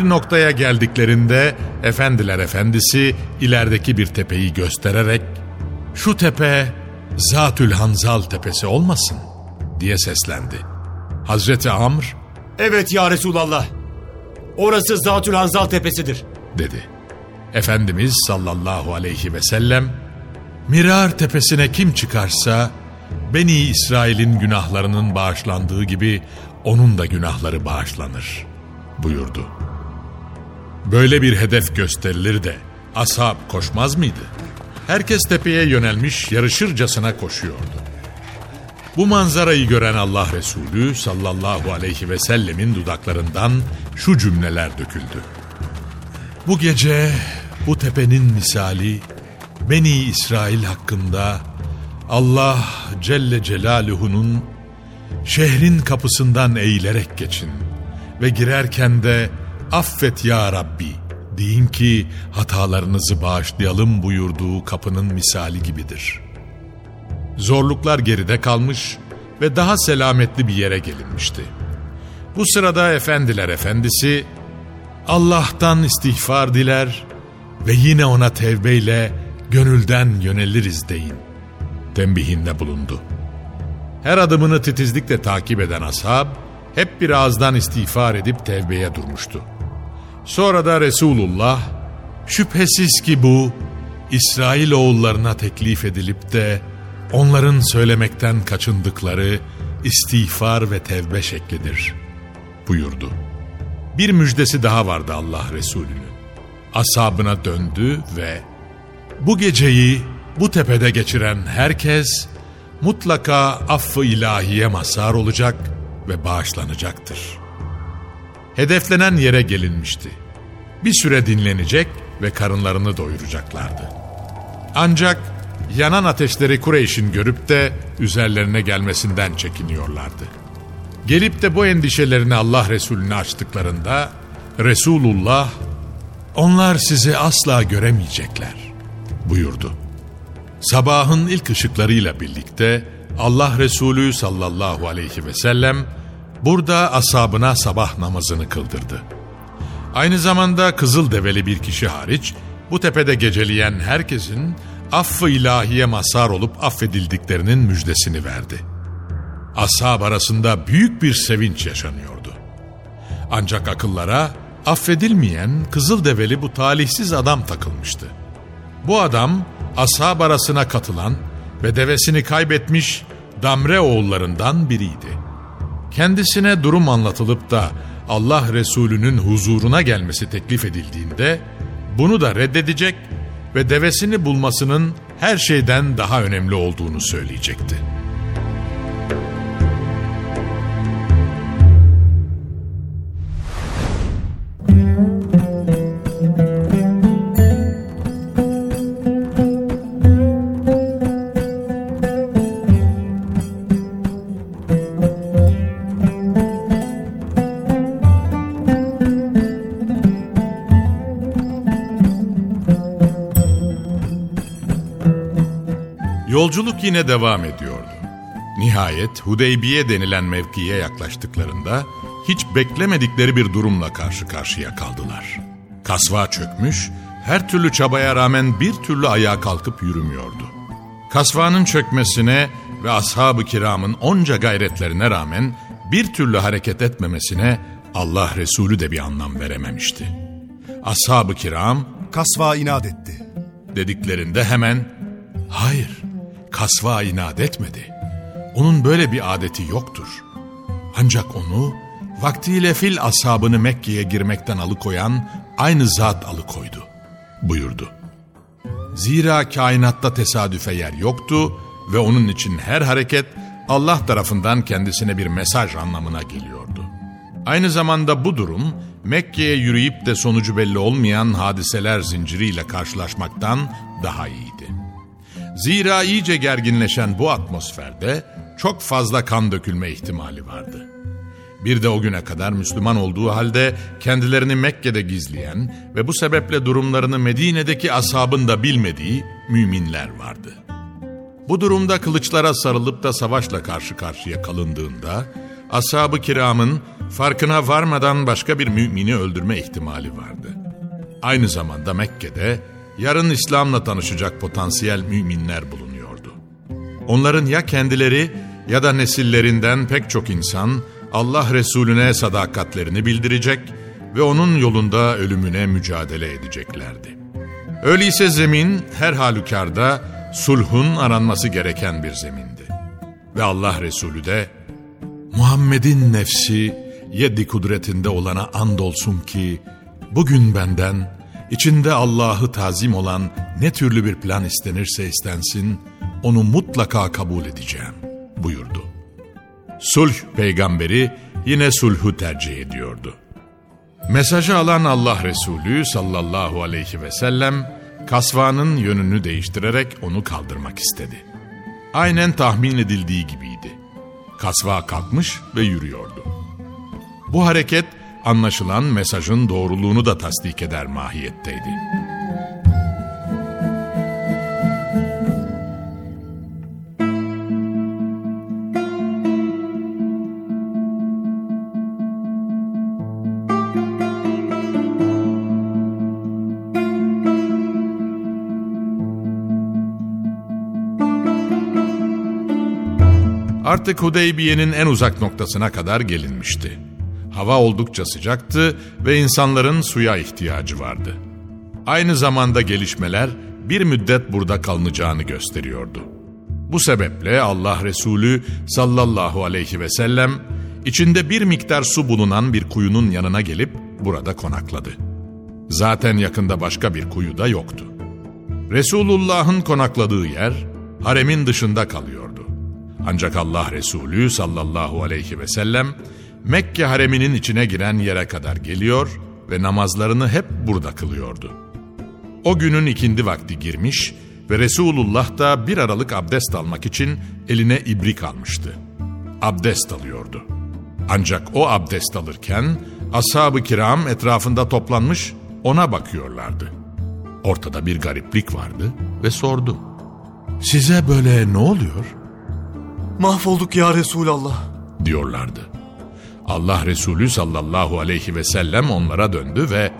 Bir noktaya geldiklerinde efendiler efendisi ilerideki bir tepeyi göstererek şu tepe Zatül Hanzal tepesi olmasın diye seslendi. Hazreti Amr Evet ya Resulallah. Orası Zatül Hanzal tepesidir. dedi. Efendimiz sallallahu aleyhi ve sellem Mirar tepesine kim çıkarsa Beni İsrail'in günahlarının bağışlandığı gibi onun da günahları bağışlanır buyurdu. Böyle bir hedef gösterilir de ashab koşmaz mıydı? Herkes tepeye yönelmiş yarışırcasına koşuyordu. Bu manzarayı gören Allah Resulü sallallahu aleyhi ve sellemin dudaklarından şu cümleler döküldü. Bu gece bu tepenin misali Beni İsrail hakkında Allah Celle Celaluhu'nun şehrin kapısından eğilerek geçin ve girerken de affet ya Rabbi deyin ki hatalarınızı bağışlayalım buyurduğu kapının misali gibidir. Zorluklar geride kalmış ve daha selametli bir yere gelinmişti. Bu sırada efendiler efendisi Allah'tan istiğfar diler ve yine ona tevbeyle gönülden yöneliriz deyin. Tembihinde bulundu. Her adımını titizlikle takip eden ashab hep bir ağızdan istiğfar edip tevbeye durmuştu. Sonra da Resulullah şüphesiz ki bu İsrail oğullarına teklif edilip de onların söylemekten kaçındıkları istiğfar ve tevbe şeklidir buyurdu. Bir müjdesi daha vardı Allah Resulü'nün. Asabına döndü ve bu geceyi bu tepede geçiren herkes mutlaka affı ilahiye mazhar olacak ve bağışlanacaktır. Hedeflenen yere gelinmişti. Bir süre dinlenecek ve karınlarını doyuracaklardı. Ancak yanan ateşleri Kureyş'in görüp de üzerlerine gelmesinden çekiniyorlardı. Gelip de bu endişelerini Allah Resulüne açtıklarında Resulullah onlar sizi asla göremeyecekler buyurdu. Sabahın ilk ışıklarıyla birlikte Allah Resulü sallallahu aleyhi ve sellem burada asabına sabah namazını kıldırdı. Aynı zamanda kızıl develi bir kişi hariç bu tepede geceleyen herkesin affı ilahiye mazhar olup affedildiklerinin müjdesini verdi. Ashab arasında büyük bir sevinç yaşanıyordu. Ancak akıllara affedilmeyen kızıl develi bu talihsiz adam takılmıştı. Bu adam ashab arasına katılan ve devesini kaybetmiş Damre oğullarından biriydi. Kendisine durum anlatılıp da Allah Resulü'nün huzuruna gelmesi teklif edildiğinde bunu da reddedecek ve devesini bulmasının her şeyden daha önemli olduğunu söyleyecekti. Yolculuk yine devam ediyordu. Nihayet Hudeybiye denilen mevkiye yaklaştıklarında hiç beklemedikleri bir durumla karşı karşıya kaldılar. Kasva çökmüş, her türlü çabaya rağmen bir türlü ayağa kalkıp yürümüyordu. Kasvanın çökmesine ve ashab-ı kiramın onca gayretlerine rağmen bir türlü hareket etmemesine Allah Resulü de bir anlam verememişti. Ashab-ı kiram Kasva inat etti. dediklerinde hemen hayır kasva inat etmedi. Onun böyle bir adeti yoktur. Ancak onu vaktiyle fil ashabını Mekke'ye girmekten alıkoyan aynı zat alıkoydu buyurdu. Zira kainatta tesadüfe yer yoktu ve onun için her hareket Allah tarafından kendisine bir mesaj anlamına geliyordu. Aynı zamanda bu durum Mekke'ye yürüyüp de sonucu belli olmayan hadiseler zinciriyle karşılaşmaktan daha iyiydi. Zira iyice gerginleşen bu atmosferde çok fazla kan dökülme ihtimali vardı. Bir de o güne kadar Müslüman olduğu halde kendilerini Mekke'de gizleyen ve bu sebeple durumlarını Medine'deki ashabın da bilmediği müminler vardı. Bu durumda kılıçlara sarılıp da savaşla karşı karşıya kalındığında ashab-ı kiramın farkına varmadan başka bir mümini öldürme ihtimali vardı. Aynı zamanda Mekke'de yarın İslam'la tanışacak potansiyel müminler bulunuyordu. Onların ya kendileri ya da nesillerinden pek çok insan Allah Resulüne sadakatlerini bildirecek ve onun yolunda ölümüne mücadele edeceklerdi. Öyleyse zemin her halükarda sulhun aranması gereken bir zemindi. Ve Allah Resulü de Muhammed'in nefsi yedi kudretinde olana andolsun ki bugün benden içinde Allah'ı tazim olan ne türlü bir plan istenirse istensin onu mutlaka kabul edeceğim buyurdu. Sulh peygamberi yine sulhu tercih ediyordu. Mesajı alan Allah Resulü sallallahu aleyhi ve sellem kasvanın yönünü değiştirerek onu kaldırmak istedi. Aynen tahmin edildiği gibiydi. Kasva kalkmış ve yürüyordu. Bu hareket anlaşılan mesajın doğruluğunu da tasdik eder mahiyetteydi. Artık Hudeybiye'nin en uzak noktasına kadar gelinmişti. Hava oldukça sıcaktı ve insanların suya ihtiyacı vardı. Aynı zamanda gelişmeler bir müddet burada kalınacağını gösteriyordu. Bu sebeple Allah Resulü sallallahu aleyhi ve sellem içinde bir miktar su bulunan bir kuyunun yanına gelip burada konakladı. Zaten yakında başka bir kuyu da yoktu. Resulullah'ın konakladığı yer haremin dışında kalıyordu. Ancak Allah Resulü sallallahu aleyhi ve sellem Mekke hareminin içine giren yere kadar geliyor ve namazlarını hep burada kılıyordu. O günün ikindi vakti girmiş ve Resulullah da bir aralık abdest almak için eline ibrik almıştı. Abdest alıyordu. Ancak o abdest alırken ashab-ı kiram etrafında toplanmış ona bakıyorlardı. Ortada bir gariplik vardı ve sordu. Size böyle ne oluyor? Mahvolduk ya Resulallah. diyorlardı. Allah Resulü sallallahu aleyhi ve sellem onlara döndü ve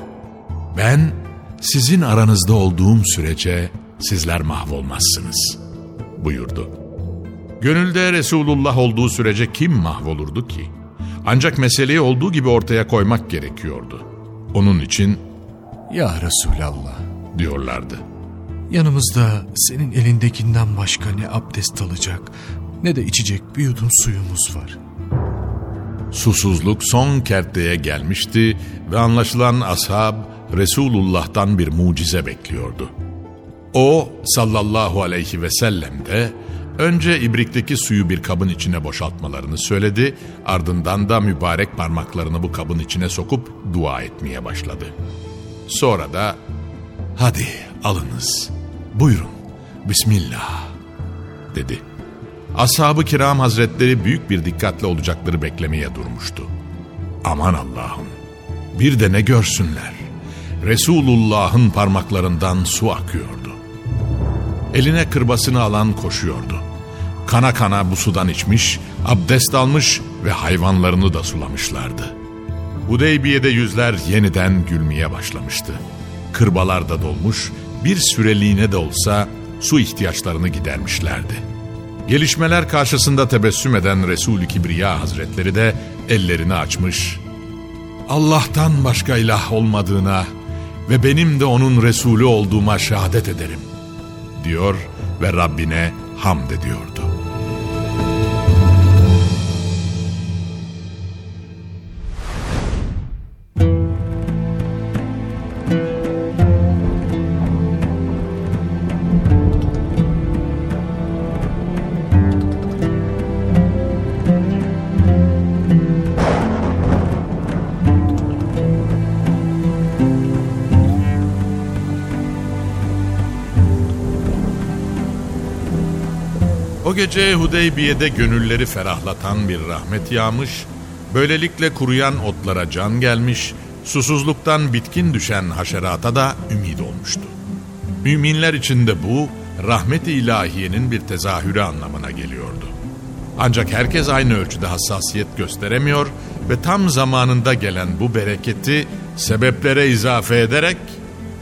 ben sizin aranızda olduğum sürece sizler mahvolmazsınız buyurdu. Gönülde Resulullah olduğu sürece kim mahvolurdu ki? Ancak meseleyi olduğu gibi ortaya koymak gerekiyordu. Onun için Ya Resulallah, diyorlardı. yanımızda senin elindekinden başka ne abdest alacak ne de içecek bir yudum suyumuz var. Susuzluk son kerteye gelmişti ve anlaşılan ashab Resulullah'tan bir mucize bekliyordu. O sallallahu aleyhi ve sellem de önce ibrikteki suyu bir kabın içine boşaltmalarını söyledi, ardından da mübarek parmaklarını bu kabın içine sokup dua etmeye başladı. Sonra da hadi alınız, buyurun, bismillah dedi. Ashab-ı kiram hazretleri büyük bir dikkatle olacakları beklemeye durmuştu. Aman Allah'ım bir de ne görsünler. Resulullah'ın parmaklarından su akıyordu. eline kırbasını alan koşuyordu. Kana kana bu sudan içmiş, abdest almış ve hayvanlarını da sulamışlardı. Hudeybiye'de yüzler yeniden gülmeye başlamıştı. Kırbalar da dolmuş, bir süreliğine de olsa su ihtiyaçlarını gidermişlerdi. Gelişmeler karşısında tebessüm eden Resul-i Kibriya Hazretleri de ellerini açmış. Allah'tan başka ilah olmadığına ve benim de onun Resulü olduğuma şehadet ederim diyor ve Rabbine hamd ediyordu. Gece Hudeybiye'de gönülleri ferahlatan bir rahmet yağmış, böylelikle kuruyan otlara can gelmiş, susuzluktan bitkin düşen haşerata da ümit olmuştu. Müminler için de bu, rahmet-i ilahiyenin bir tezahürü anlamına geliyordu. Ancak herkes aynı ölçüde hassasiyet gösteremiyor ve tam zamanında gelen bu bereketi sebeplere izafe ederek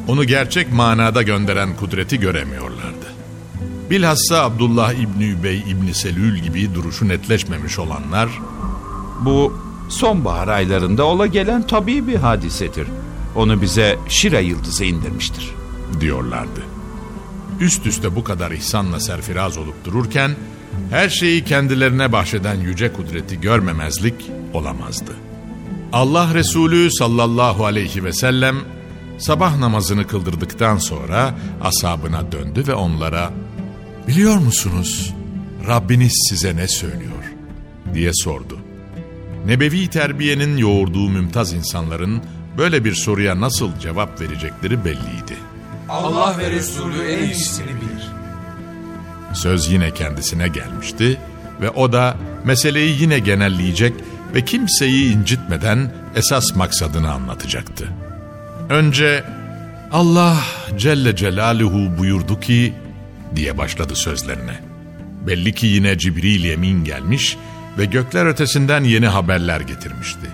onu gerçek manada gönderen kudreti göremiyorlardı. Bilhassa Abdullah İbni Übey İbni Selül gibi duruşu netleşmemiş olanlar Bu sonbahar aylarında ola gelen tabii bir hadisedir. Onu bize Şira yıldızı indirmiştir. diyorlardı. Üst üste bu kadar ihsanla serfiraz olup dururken her şeyi kendilerine bahşeden yüce kudreti görmemezlik olamazdı. Allah Resulü sallallahu aleyhi ve sellem sabah namazını kıldırdıktan sonra asabına döndü ve onlara Biliyor musunuz Rabbiniz size ne söylüyor diye sordu. Nebevi terbiyenin yoğurduğu mümtaz insanların böyle bir soruya nasıl cevap verecekleri belliydi. Allah ve Resulü en iyisini bilir. Söz yine kendisine gelmişti ve o da meseleyi yine genelleyecek ve kimseyi incitmeden esas maksadını anlatacaktı. Önce Allah Celle Celaluhu buyurdu ki diye başladı sözlerine. Belli ki yine Cibril Yemin gelmiş ve gökler ötesinden yeni haberler getirmişti.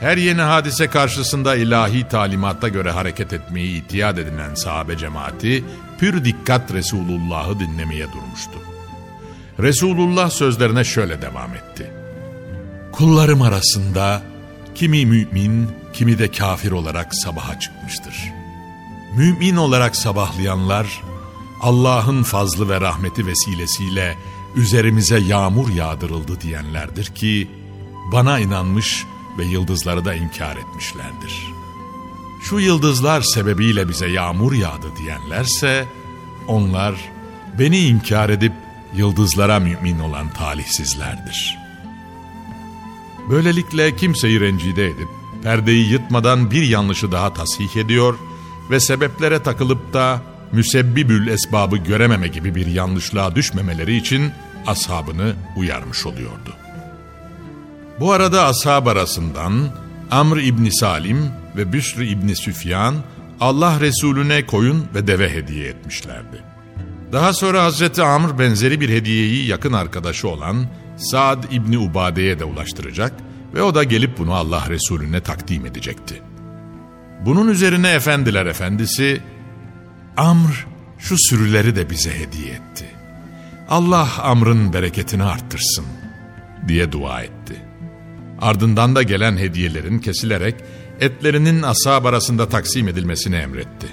Her yeni hadise karşısında ilahi talimata göre hareket etmeyi itiyat edilen sahabe cemaati pür dikkat Resulullah'ı dinlemeye durmuştu. Resulullah sözlerine şöyle devam etti. Kullarım arasında kimi mümin, kimi de kafir olarak sabaha çıkmıştır. Mümin olarak sabahlayanlar Allah'ın fazlı ve rahmeti vesilesiyle üzerimize yağmur yağdırıldı diyenlerdir ki bana inanmış ve yıldızları da inkar etmişlerdir. Şu yıldızlar sebebiyle bize yağmur yağdı diyenlerse onlar beni inkar edip yıldızlara mümin olan talihsizlerdir. Böylelikle kimseyi rencide edip perdeyi yıtmadan bir yanlışı daha tasih ediyor ve sebeplere takılıp da müsebbibül esbabı görememe gibi bir yanlışlığa düşmemeleri için ashabını uyarmış oluyordu. Bu arada ashab arasından Amr İbni Salim ve Büsr İbni Süfyan Allah Resulüne koyun ve deve hediye etmişlerdi. Daha sonra Hazreti Amr benzeri bir hediyeyi yakın arkadaşı olan Saad İbni Ubade'ye de ulaştıracak ve o da gelip bunu Allah Resulüne takdim edecekti. Bunun üzerine efendiler efendisi Amr şu sürüleri de bize hediye etti. Allah Amr'ın bereketini arttırsın diye dua etti. Ardından da gelen hediyelerin kesilerek etlerinin ashab arasında taksim edilmesini emretti.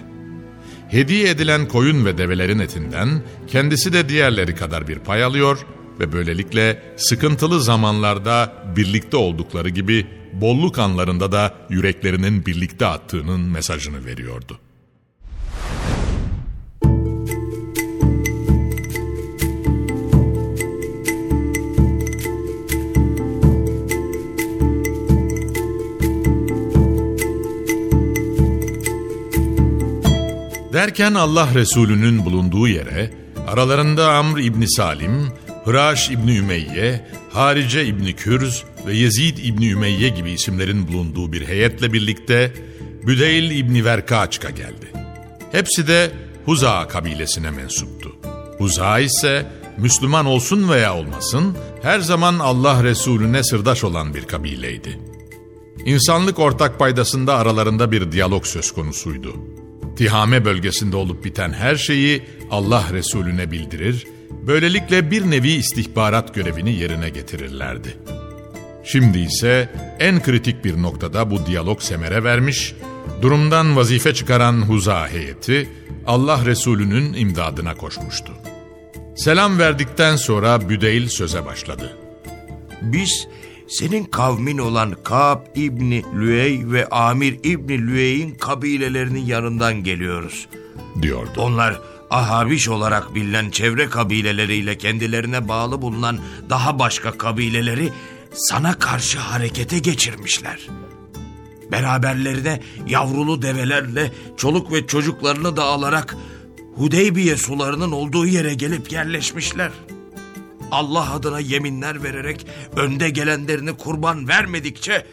Hediye edilen koyun ve develerin etinden kendisi de diğerleri kadar bir pay alıyor ve böylelikle sıkıntılı zamanlarda birlikte oldukları gibi bolluk anlarında da yüreklerinin birlikte attığının mesajını veriyordu. Derken Allah Resulü'nün bulunduğu yere aralarında Amr İbni Salim, Hıraş İbni Ümeyye, Harice İbni Kürz ve Yezid İbni Ümeyye gibi isimlerin bulunduğu bir heyetle birlikte Büdeyl İbni Verkaçka geldi. Hepsi de Huza kabilesine mensuptu. Huza ise Müslüman olsun veya olmasın her zaman Allah Resulüne sırdaş olan bir kabileydi. İnsanlık ortak paydasında aralarında bir diyalog söz konusuydu. Tihame bölgesinde olup biten her şeyi Allah Resulüne bildirir, böylelikle bir nevi istihbarat görevini yerine getirirlerdi. Şimdi ise en kritik bir noktada bu diyalog semere vermiş, durumdan vazife çıkaran Huza heyeti Allah Resulü'nün imdadına koşmuştu. Selam verdikten sonra Büdeyl söze başladı. Biz senin kavmin olan Kab İbni Lüey ve Amir İbni Lüey'in kabilelerinin yanından geliyoruz. diyordu. Onlar Ahabiş olarak bilinen çevre kabileleriyle kendilerine bağlı bulunan daha başka kabileleri sana karşı harekete geçirmişler. Beraberlerine yavrulu develerle çoluk ve çocuklarını da alarak Hudeybiye sularının olduğu yere gelip yerleşmişler. Allah adına yeminler vererek önde gelenlerini kurban vermedikçe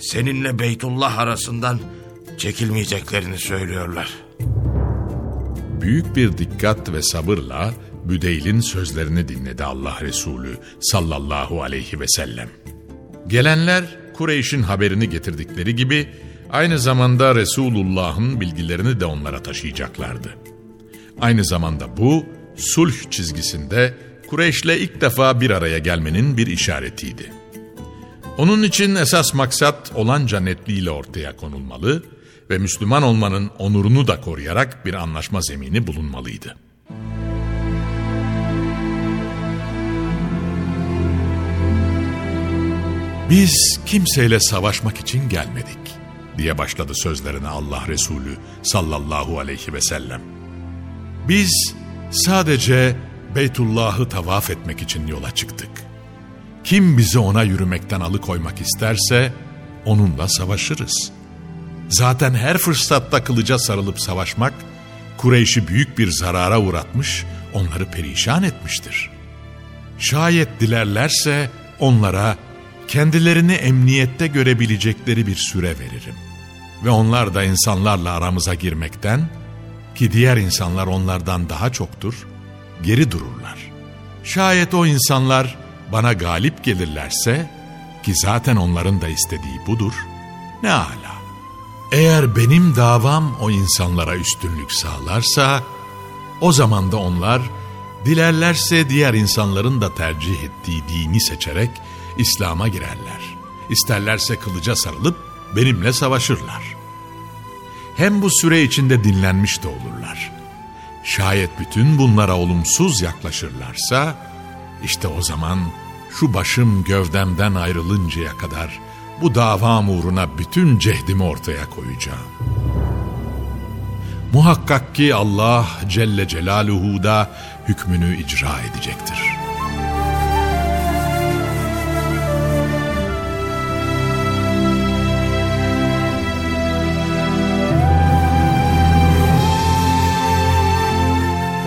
seninle Beytullah arasından çekilmeyeceklerini söylüyorlar. Büyük bir dikkat ve sabırla Büdeyl'in sözlerini dinledi Allah Resulü sallallahu aleyhi ve sellem. Gelenler Kureyş'in haberini getirdikleri gibi aynı zamanda Resulullah'ın bilgilerini de onlara taşıyacaklardı. Aynı zamanda bu sulh çizgisinde Kureyş'le ilk defa bir araya gelmenin bir işaretiydi. Onun için esas maksat olanca netliğiyle ortaya konulmalı ve Müslüman olmanın onurunu da koruyarak bir anlaşma zemini bulunmalıydı. Biz kimseyle savaşmak için gelmedik diye başladı sözlerine Allah Resulü sallallahu aleyhi ve sellem. Biz sadece Beytullah'ı tavaf etmek için yola çıktık. Kim bizi ona yürümekten alıkoymak isterse onunla savaşırız. Zaten her fırsatta kılıca sarılıp savaşmak Kureyş'i büyük bir zarara uğratmış, onları perişan etmiştir. Şayet dilerlerse onlara kendilerini emniyette görebilecekleri bir süre veririm. Ve onlar da insanlarla aramıza girmekten ki diğer insanlar onlardan daha çoktur, geri dururlar. Şayet o insanlar bana galip gelirlerse ki zaten onların da istediği budur, ne ala. Eğer benim davam o insanlara üstünlük sağlarsa, o zaman da onlar dilerlerse diğer insanların da tercih ettiği dini seçerek İslam'a girerler. İsterlerse kılıca sarılıp benimle savaşırlar. Hem bu süre içinde dinlenmiş de olurlar. Şayet bütün bunlara olumsuz yaklaşırlarsa, işte o zaman şu başım gövdemden ayrılıncaya kadar bu davam uğruna bütün cehdimi ortaya koyacağım. Muhakkak ki Allah Celle Celaluhu da hükmünü icra edecektir.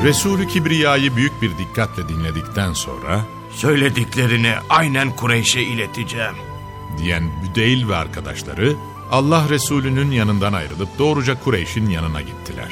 Resulü Kibriya'yı büyük bir dikkatle dinledikten sonra Söylediklerini aynen Kureyş'e ileteceğim. diyen Büdeyl ve arkadaşları Allah Resulü'nün yanından ayrılıp doğruca Kureyş'in yanına gittiler.